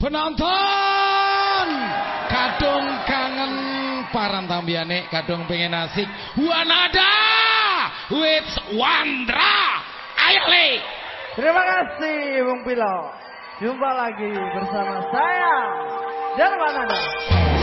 Penonton! Kadung kangen parantambiane kadung pengen asik. Wanada! With Wandra! Ayo Le! Terima kasih Bung Pilo. Jumpa lagi bersama saya dan Wanada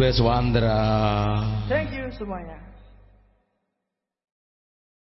Best Wandra. Thank you semuanya.